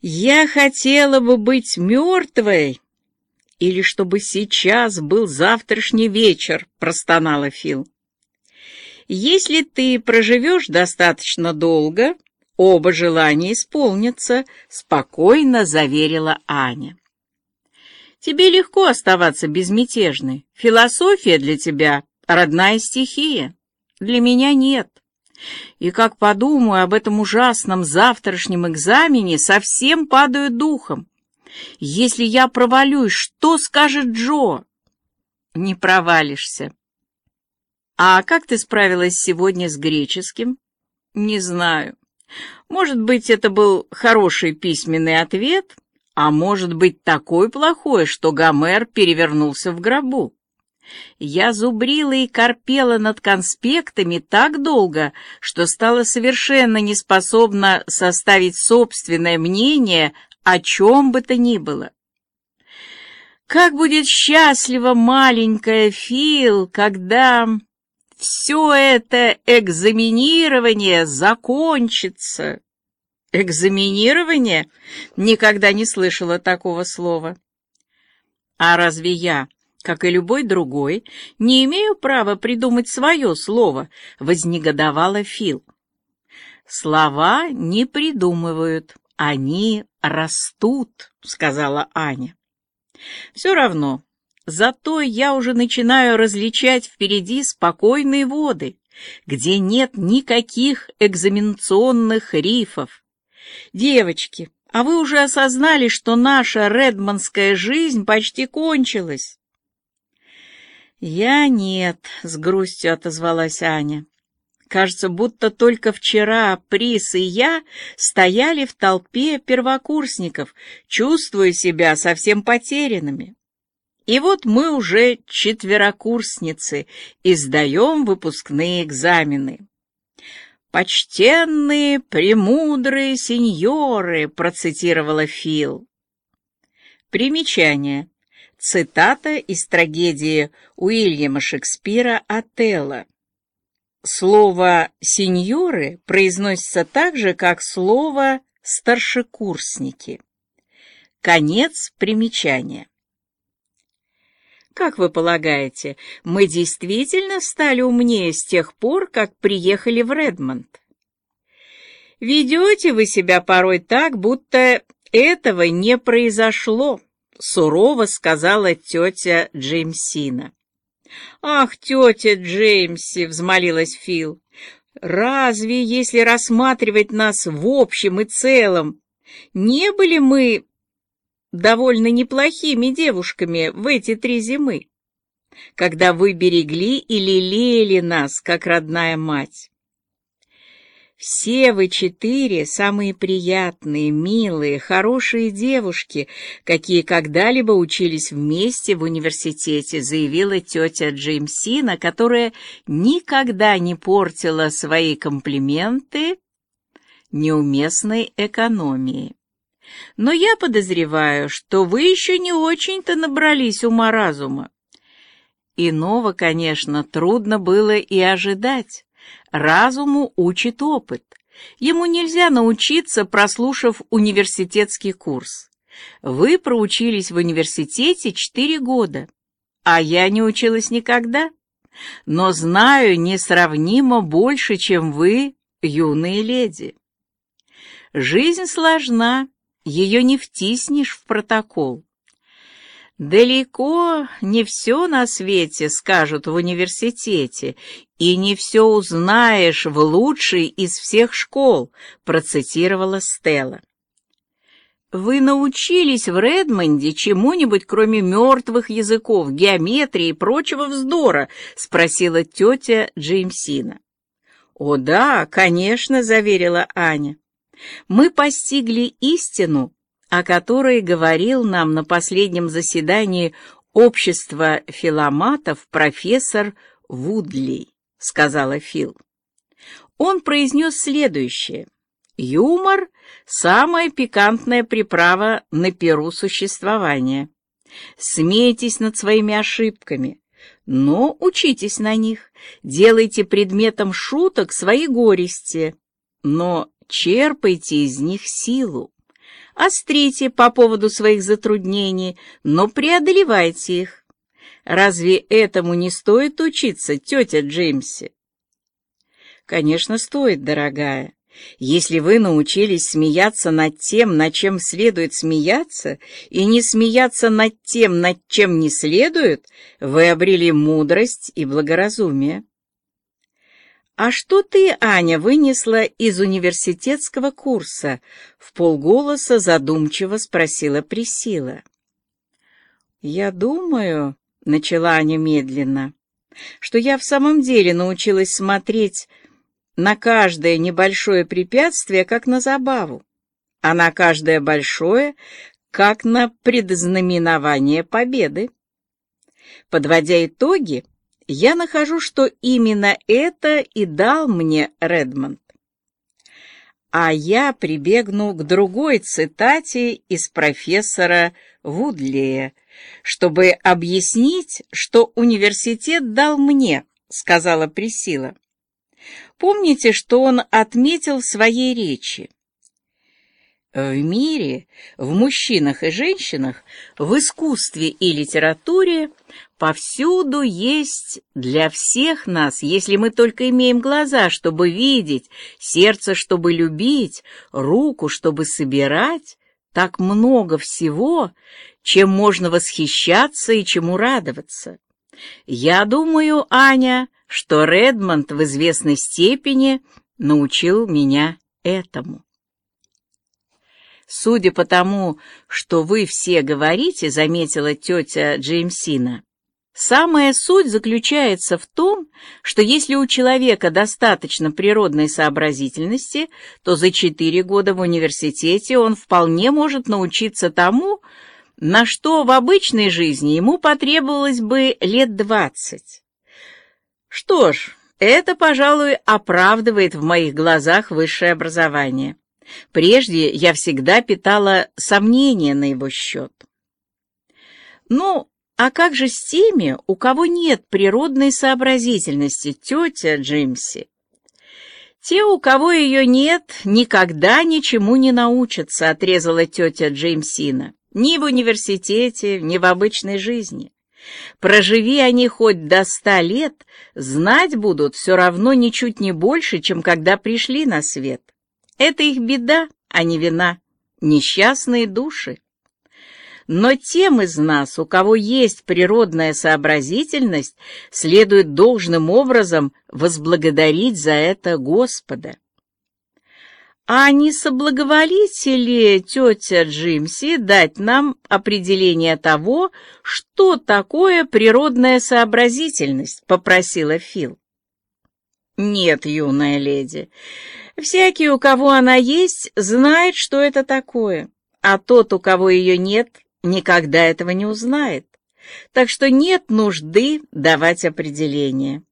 «Я хотела бы быть мертвой, или чтобы сейчас был завтрашний вечер», — простонала Фил. «Если ты проживешь достаточно долго, оба желания исполнятся», — спокойно заверила Аня. «Тебе легко оставаться безмятежной. Философия для тебя — родная стихия. Для меня нет. И как подумаю об этом ужасном завтрашнем экзамене, совсем падаю духом. Если я провалюсь, что скажет Джо? Не провалишься. А как ты справилась сегодня с греческим? Не знаю. Может быть, это был хороший письменный ответ, а может быть, такой плохой, что Гомер перевернулся в гробу. Я зубрила и корпела над конспектами так долго, что стала совершенно неспособна составить собственное мнение о чем бы то ни было. Как будет счастлива маленькая Фил, когда все это экзаменирование закончится. Экзаменирование? Никогда не слышала такого слова. А разве я как и любой другой, не имею права придумать свое слово», — вознегодовала Фил. «Слова не придумывают, они растут», — сказала Аня. «Все равно, зато я уже начинаю различать впереди спокойные воды, где нет никаких экзаменационных рифов. Девочки, а вы уже осознали, что наша редманская жизнь почти кончилась?» «Я нет», — с грустью отозвалась Аня. «Кажется, будто только вчера Прис и я стояли в толпе первокурсников, чувствуя себя совсем потерянными. И вот мы уже четверокурсницы и сдаем выпускные экзамены». «Почтенные, премудрые сеньоры», — процитировала Фил. Примечание. Цитата из трагедии Уильяма Шекспира «Отелло». Слово «сеньоры» произносится так же, как слово «старшекурсники». Конец примечания. Как вы полагаете, мы действительно стали умнее с тех пор, как приехали в Редмонд? Ведете вы себя порой так, будто этого не произошло. — сурово сказала тетя Джеймсина. «Ах, тетя Джеймси!» — взмолилась Фил. «Разве, если рассматривать нас в общем и целом, не были мы довольно неплохими девушками в эти три зимы, когда вы берегли и лелеяли нас, как родная мать?» Все вы четыре самые приятные, милые, хорошие девушки, какие когда-либо учились вместе в университете, заявила тетя Джеймсина, которая никогда не портила свои комплименты неуместной экономии. Но я подозреваю, что вы еще не очень-то набрались ума-разума. Иного, конечно, трудно было и ожидать. Разуму учит опыт. Ему нельзя научиться, прослушав университетский курс. Вы проучились в университете четыре года, а я не училась никогда, но знаю несравнимо больше, чем вы, юные леди. Жизнь сложна, ее не втиснешь в протокол. Далеко не все на свете скажут в университете, и не все узнаешь в лучшей из всех школ, процитировала Стелла. Вы научились в Редмонде чему-нибудь, кроме мертвых языков, геометрии и прочего вздора? спросила тетя Джеймсина. О да, конечно, заверила Аня. Мы постигли истину о которой говорил нам на последнем заседании общества филоматов профессор Вудли, сказала Фил. Он произнес следующее. Юмор — самая пикантная приправа на перу существования. Смейтесь над своими ошибками, но учитесь на них, делайте предметом шуток свои горести, но черпайте из них силу. Острите по поводу своих затруднений, но преодолевайте их. Разве этому не стоит учиться, тетя Джеймси? Конечно, стоит, дорогая. Если вы научились смеяться над тем, над чем следует смеяться, и не смеяться над тем, над чем не следует, вы обрели мудрость и благоразумие. «А что ты, Аня, вынесла из университетского курса?» — в полголоса задумчиво спросила Присила. «Я думаю», — начала Аня медленно, — «что я в самом деле научилась смотреть на каждое небольшое препятствие, как на забаву, а на каждое большое, как на предзнаменование победы. Подводя итоги, я нахожу, что именно это и дал мне Редмонд. А я прибегну к другой цитате из профессора Вудлея, чтобы объяснить, что университет дал мне, сказала Присила. Помните, что он отметил в своей речи? В мире, в мужчинах и женщинах, в искусстве и литературе повсюду есть для всех нас, если мы только имеем глаза, чтобы видеть, сердце, чтобы любить, руку, чтобы собирать, так много всего, чем можно восхищаться и чему радоваться. Я думаю, Аня, что Редмонд в известной степени научил меня этому. Судя по тому, что вы все говорите, заметила тетя Джеймсина, самая суть заключается в том, что если у человека достаточно природной сообразительности, то за четыре года в университете он вполне может научиться тому, на что в обычной жизни ему потребовалось бы лет двадцать. Что ж, это, пожалуй, оправдывает в моих глазах высшее образование. Прежде я всегда питала сомнения на его счет. Ну, а как же с теми, у кого нет природной сообразительности, тетя Джимси? Те, у кого ее нет, никогда ничему не научатся, отрезала тетя Джеймсина. Ни в университете, ни в обычной жизни. Проживи они хоть до ста лет, знать будут все равно ничуть не больше, чем когда пришли на свет. Это их беда, а не вина, несчастные души. Но тем из нас, у кого есть природная сообразительность, следует должным образом возблагодарить за это Господа. «А не соблаговолите ли, тетя Джимси, дать нам определение того, что такое природная сообразительность?» — попросила Фил. «Нет, юная леди. Всякий, у кого она есть, знает, что это такое, а тот, у кого ее нет, никогда этого не узнает. Так что нет нужды давать определение.